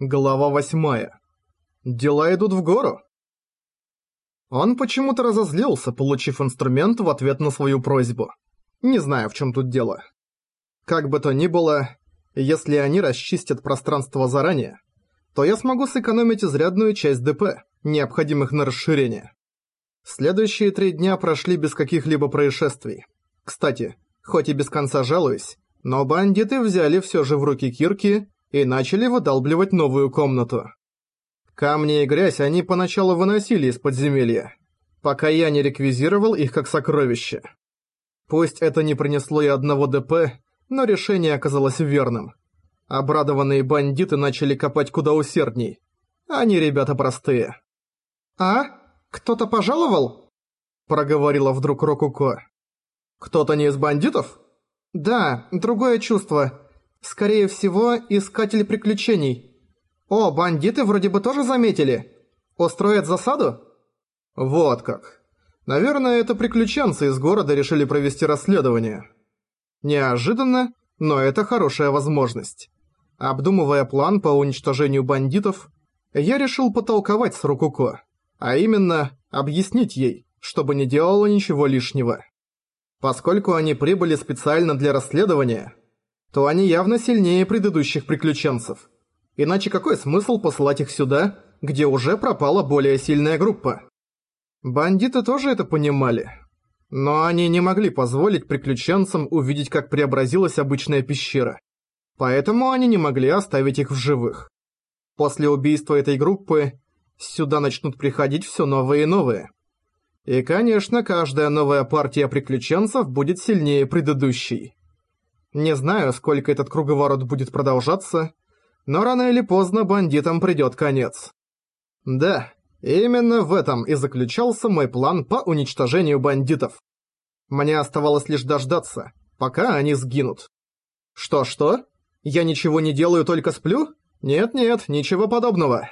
Глава восьмая. Дела идут в гору. Он почему-то разозлился, получив инструмент в ответ на свою просьбу. Не знаю, в чем тут дело. Как бы то ни было, если они расчистят пространство заранее, то я смогу сэкономить изрядную часть ДП, необходимых на расширение. Следующие три дня прошли без каких-либо происшествий. Кстати, хоть и без конца жалуюсь, но бандиты взяли все же в руки кирки и начали выдалбливать новую комнату. Камни и грязь они поначалу выносили из подземелья, пока я не реквизировал их как сокровище. Пусть это не принесло и одного ДП, но решение оказалось верным. Обрадованные бандиты начали копать куда усердней. Они ребята простые. «А? Кто-то пожаловал?» Проговорила вдруг Рокуко. «Кто-то не из бандитов?» «Да, другое чувство. Скорее всего, искатель приключений. О, бандиты вроде бы тоже заметили. Устроят засаду? Вот как. Наверное, это приключенцы из города решили провести расследование. Неожиданно, но это хорошая возможность. Обдумывая план по уничтожению бандитов, я решил потолковать с Рукуко, а именно объяснить ей, чтобы не делала ничего лишнего. Поскольку они прибыли специально для расследования, то они явно сильнее предыдущих приключенцев. Иначе какой смысл посылать их сюда, где уже пропала более сильная группа? Бандиты тоже это понимали. Но они не могли позволить приключенцам увидеть, как преобразилась обычная пещера. Поэтому они не могли оставить их в живых. После убийства этой группы сюда начнут приходить все новые и новые. И, конечно, каждая новая партия приключенцев будет сильнее предыдущей. Не знаю, сколько этот круговорот будет продолжаться, но рано или поздно бандитам придёт конец. Да, именно в этом и заключался мой план по уничтожению бандитов. Мне оставалось лишь дождаться, пока они сгинут. Что-что? Я ничего не делаю, только сплю? Нет-нет, ничего подобного.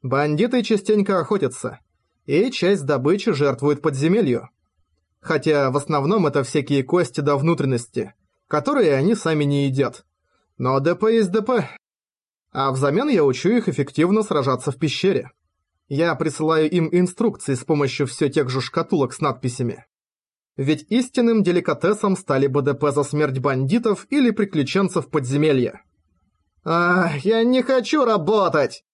Бандиты частенько охотятся, и часть добычи жертвуют подземелью. Хотя в основном это всякие кости до внутренности – которые они сами не едят. Но ДП есть ДП. А взамен я учу их эффективно сражаться в пещере. Я присылаю им инструкции с помощью все тех же шкатулок с надписями. Ведь истинным деликатесом стали бы ДП за смерть бандитов или приключенцев подземелья. А, я не хочу работать!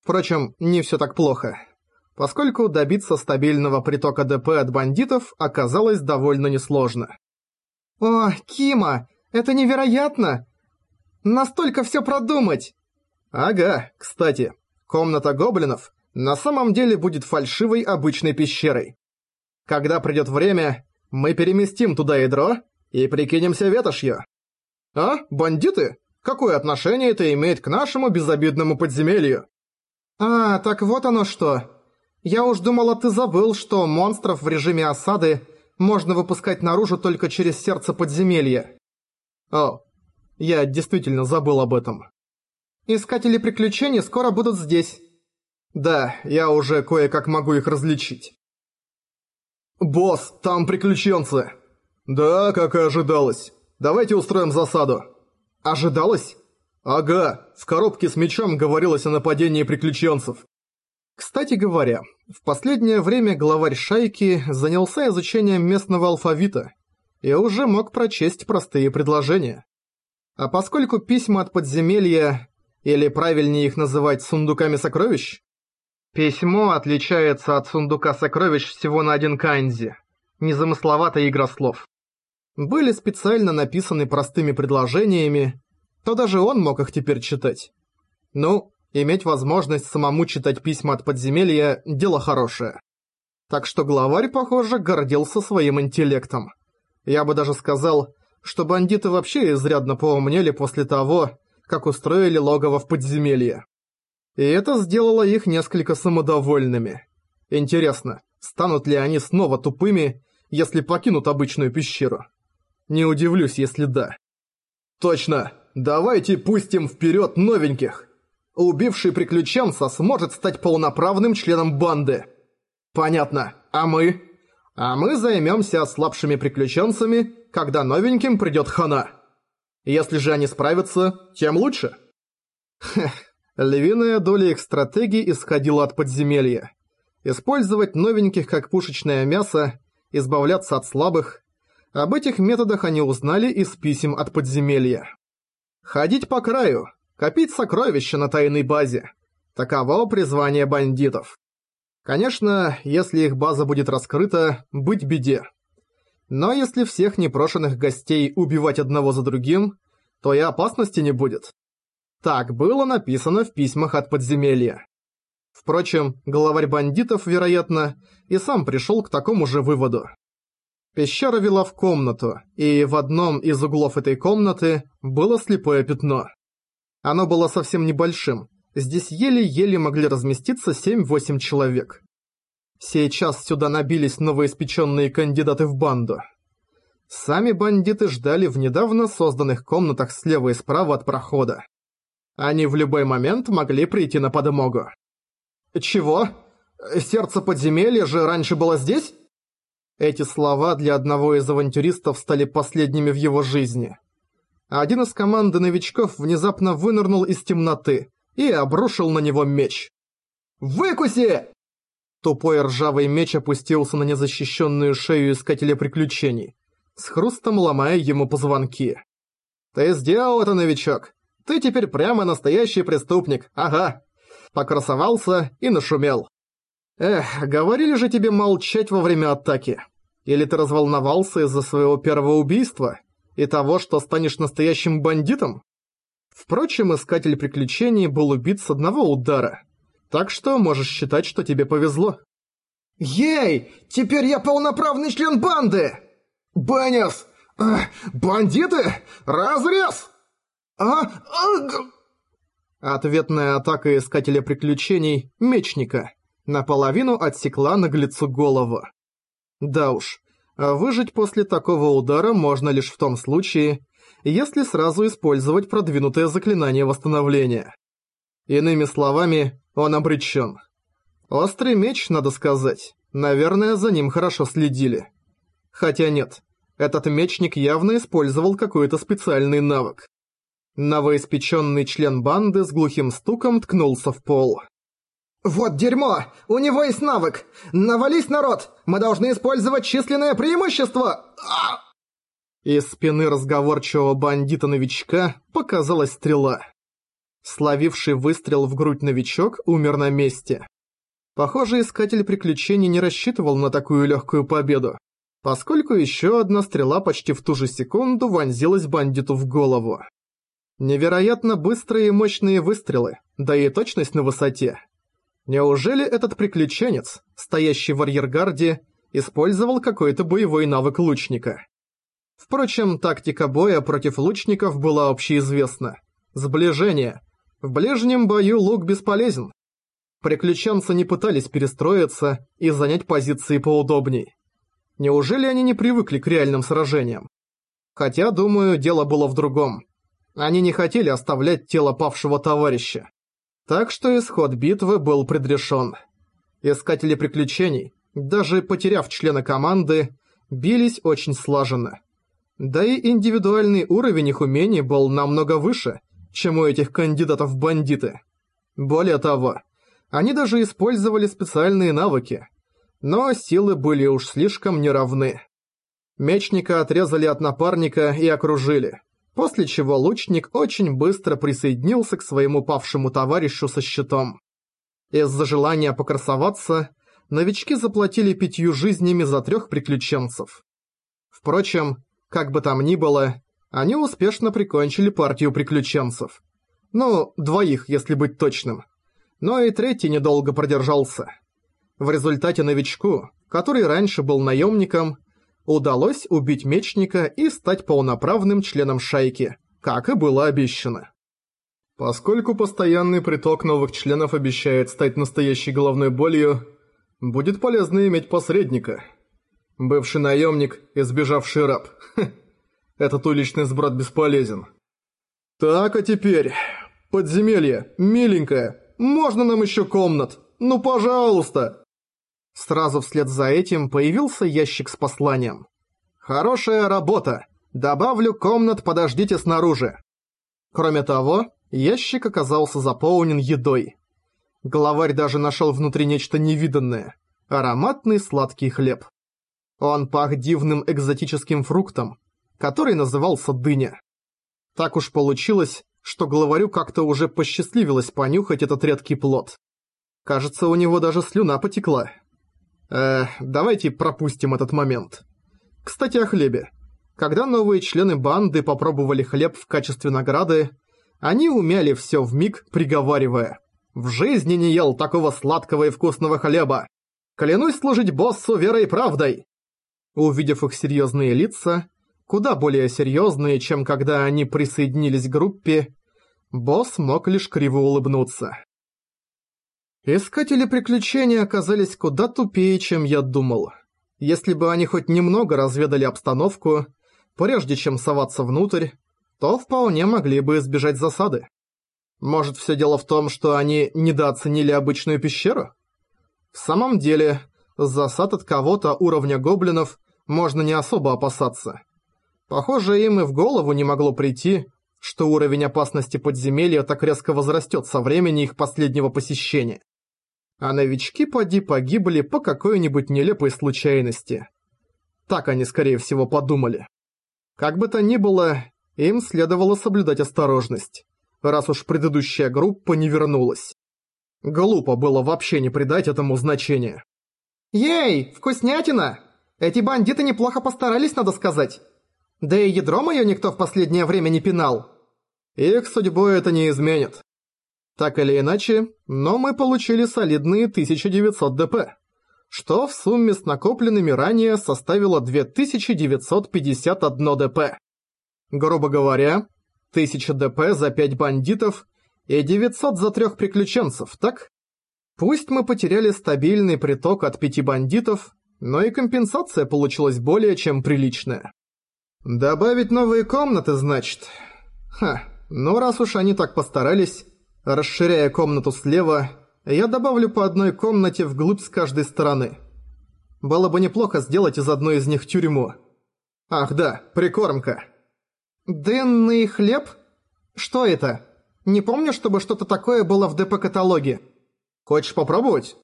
Впрочем, не все так плохо. Поскольку добиться стабильного притока ДП от бандитов оказалось довольно несложно. «О, Кима, это невероятно! Настолько все продумать!» «Ага, кстати, комната гоблинов на самом деле будет фальшивой обычной пещерой. Когда придет время, мы переместим туда ядро и прикинемся ветошью. А, бандиты? Какое отношение это имеет к нашему безобидному подземелью?» «А, так вот оно что. Я уж думала, ты забыл, что монстров в режиме осады можно выпускать наружу только через сердце подземелья. О, я действительно забыл об этом. Искатели приключений скоро будут здесь. Да, я уже кое-как могу их различить. «Босс, там приключенцы!» «Да, как и ожидалось. Давайте устроим засаду». «Ожидалось?» «Ага, в коробке с мечом говорилось о нападении приключенцев. Кстати говоря, в последнее время главарь шайки занялся изучением местного алфавита и уже мог прочесть простые предложения. А поскольку письма от подземелья, или правильнее их называть сундуками сокровищ, письмо отличается от сундука сокровищ всего на один канзи, незамысловатая игра слов, были специально написаны простыми предложениями, то даже он мог их теперь читать. Ну, Иметь возможность самому читать письма от подземелья – дело хорошее. Так что главарь, похоже, гордился своим интеллектом. Я бы даже сказал, что бандиты вообще изрядно поумнели после того, как устроили логово в подземелье. И это сделало их несколько самодовольными. Интересно, станут ли они снова тупыми, если покинут обычную пещеру? Не удивлюсь, если да. Точно! Давайте пустим вперед новеньких! Убивший приключенца сможет стать полноправным членом банды. Понятно. А мы? А мы займемся ослабшими приключенцами, когда новеньким придет хана. Если же они справятся, тем лучше. Хех, Львиная доля их стратегий исходила от подземелья. Использовать новеньких как пушечное мясо, избавляться от слабых. Об этих методах они узнали из писем от подземелья. Ходить по краю, копить сокровища на тайной базе. Таково призвание бандитов. Конечно, если их база будет раскрыта, быть беде. Но если всех непрошенных гостей убивать одного за другим, то и опасности не будет. Так было написано в письмах от подземелья. Впрочем, главарь бандитов, вероятно, и сам пришел к такому же выводу. Пещера вела в комнату, и в одном из углов этой комнаты было слепое пятно. Оно было совсем небольшим, здесь еле-еле могли разместиться 7-8 человек. Сейчас сюда набились новоиспеченные кандидаты в банду. Сами бандиты ждали в недавно созданных комнатах слева и справа от прохода. Они в любой момент могли прийти на подмогу. «Чего? Сердце подземелья же раньше было здесь?» Эти слова для одного из авантюристов стали последними в его жизни. Один из команды новичков внезапно вынырнул из темноты и обрушил на него меч. «Выкуси!» Тупой ржавый меч опустился на незащищенную шею искателя приключений, с хрустом ломая ему позвонки. «Ты сделал это, новичок! Ты теперь прямо настоящий преступник, ага!» Покрасовался и нашумел. «Эх, говорили же тебе молчать во время атаки. Или ты разволновался из-за своего первого убийства и того, что станешь настоящим бандитом?» Впрочем, искатель приключений был убит с одного удара – так что можешь считать, что тебе повезло. Ей! Теперь я полноправный член банды! Беннис! Э, бандиты? Разрез! А? а Ответная атака Искателя Приключений – Мечника. Наполовину отсекла наглецу голову. Да уж, выжить после такого удара можно лишь в том случае, если сразу использовать продвинутое заклинание восстановления. Иными словами, он обречен. Острый меч, надо сказать. Наверное, за ним хорошо следили. Хотя нет, этот мечник явно использовал какой-то специальный навык. Новоиспеченный член банды с глухим стуком ткнулся в пол. «Вот дерьмо! У него есть навык! Навались, народ! Мы должны использовать численное преимущество!» а! Из спины разговорчивого бандита-новичка показалась стрела. Словивший выстрел в грудь новичок умер на месте. Похоже, искатель приключений не рассчитывал на такую легкую победу, поскольку еще одна стрела почти в ту же секунду вонзилась бандиту в голову. Невероятно быстрые и мощные выстрелы, да и точность на высоте. Неужели этот приключенец, стоящий в арьергарде, использовал какой-то боевой навык лучника? Впрочем, тактика боя против лучников была общеизвестна. Сближение, в ближнем бою лук бесполезен. Приключенцы не пытались перестроиться и занять позиции поудобней. Неужели они не привыкли к реальным сражениям? Хотя, думаю, дело было в другом. Они не хотели оставлять тело павшего товарища. Так что исход битвы был предрешен. Искатели приключений, даже потеряв члена команды, бились очень слаженно. Да и индивидуальный уровень их умений был намного выше – чем у этих кандидатов бандиты. Более того, они даже использовали специальные навыки, но силы были уж слишком неравны. Мечника отрезали от напарника и окружили, после чего лучник очень быстро присоединился к своему павшему товарищу со щитом. Из-за желания покрасоваться, новички заплатили пятью жизнями за трех приключенцев. Впрочем, как бы там ни было, они успешно прикончили партию приключенцев. Ну, двоих, если быть точным. Но и третий недолго продержался. В результате новичку, который раньше был наемником, удалось убить мечника и стать полноправным членом шайки, как и было обещано. Поскольку постоянный приток новых членов обещает стать настоящей головной болью, будет полезно иметь посредника. Бывший наемник и сбежавший раб. Этот уличный сброд бесполезен. Так, а теперь... Подземелье, миленькое, можно нам еще комнат? Ну, пожалуйста!» Сразу вслед за этим появился ящик с посланием. «Хорошая работа! Добавлю комнат, подождите снаружи!» Кроме того, Ящик оказался заполнен едой. Главарь даже нашел внутри нечто невиданное – ароматный сладкий хлеб. Он пах дивным экзотическим фруктом, который назывался дыня. Так уж получилось, что главарю как-то уже посчастливилось понюхать этот редкий плод. Кажется, у него даже слюна потекла. Э, давайте пропустим этот момент. Кстати, о хлебе. Когда новые члены банды попробовали хлеб в качестве награды, они умяли все в миг, приговаривая. «В жизни не ел такого сладкого и вкусного хлеба! Клянусь служить боссу верой и правдой!» Увидев их серьезные лица, куда более серьезные, чем когда они присоединились к группе, босс мог лишь криво улыбнуться. Искатели приключений оказались куда тупее, чем я думал. Если бы они хоть немного разведали обстановку, прежде чем соваться внутрь, то вполне могли бы избежать засады. Может, все дело в том, что они недооценили обычную пещеру? В самом деле, засад от кого-то уровня гоблинов можно не особо опасаться. Похоже, им и в голову не могло прийти, что уровень опасности подземелья так резко возрастет со времени их последнего посещения а новички поди погибли по какой-нибудь нелепой случайности. Так они, скорее всего, подумали. Как бы то ни было, им следовало соблюдать осторожность, раз уж предыдущая группа не вернулась. Глупо было вообще не придать этому значения. «Ей, вкуснятина! Эти бандиты неплохо постарались, надо сказать. Да и ядро моё никто в последнее время не пинал». Их судьбу это не изменит. Так или иначе, но мы получили солидные 1900 ДП, что в сумме с накопленными ранее составило 2951 ДП. Грубо говоря, 1000 ДП за 5 бандитов и 900 за 3 приключенцев, так? Пусть мы потеряли стабильный приток от 5 бандитов, но и компенсация получилась более чем приличная. Добавить новые комнаты, значит? Ха, ну раз уж они так постарались, Расширяя комнату слева, я добавлю по одной комнате вглубь с каждой стороны. Было бы неплохо сделать из одной из них тюрьму. Ах да, прикормка. Дынный хлеб? Что это? Не помню, чтобы что-то такое было в ДП-каталоге. Хочешь попробовать?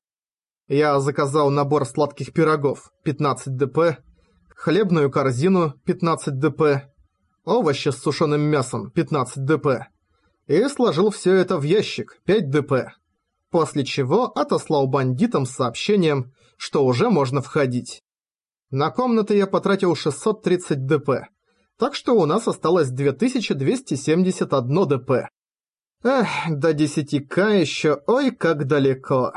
Я заказал набор сладких пирогов 15 ДП, хлебную корзину 15 ДП, овощи с сушеным мясом 15 ДП и сложил все это в ящик 5 ДП, после чего отослал бандитам с сообщением, что уже можно входить. На комнаты я потратил 630 ДП, так что у нас осталось 2271 ДП. Эх, до 10к еще ой как далеко.